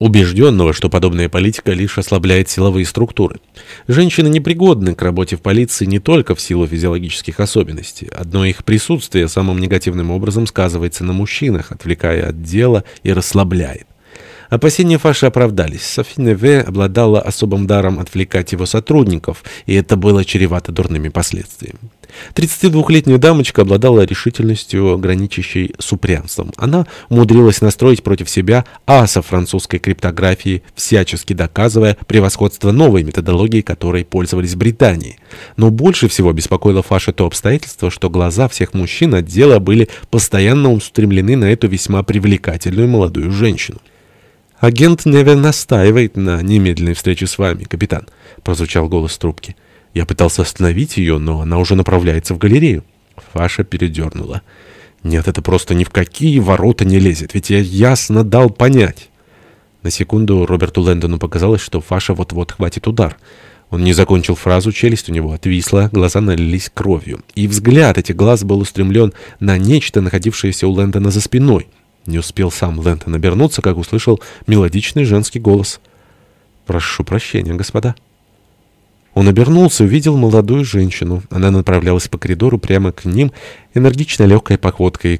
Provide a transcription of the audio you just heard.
убежденного, что подобная политика лишь ослабляет силовые структуры. Женщины непригодны к работе в полиции не только в силу физиологических особенностей. Одно их присутствие самым негативным образом сказывается на мужчинах, отвлекая от дела и расслабляет. Опасения Фаши оправдались. Софи Неве обладала особым даром отвлекать его сотрудников, и это было чревато дурными последствиями. 32-летняя дамочка обладала решительностью, граничащей с упрямством. Она умудрилась настроить против себя аса французской криптографии, всячески доказывая превосходство новой методологии, которой пользовались Британии. Но больше всего беспокоило Фаша то обстоятельство, что глаза всех мужчин отдела были постоянно устремлены на эту весьма привлекательную молодую женщину. «Агент Неве настаивает на немедленной встрече с вами, капитан», — прозвучал голос трубки. Я пытался остановить ее, но она уже направляется в галерею. Фаша передернула. «Нет, это просто ни в какие ворота не лезет, ведь я ясно дал понять». На секунду Роберту Лэндону показалось, что Фаша вот-вот хватит удар. Он не закончил фразу, челюсть у него отвисла, глаза налились кровью. И взгляд этих глаз был устремлен на нечто, находившееся у Лэндона за спиной. Не успел сам Лэнтон обернуться, как услышал мелодичный женский голос. «Прошу прощения, господа». Он обернулся и увидел молодую женщину. Она направлялась по коридору прямо к ним, энергично легкой походкой,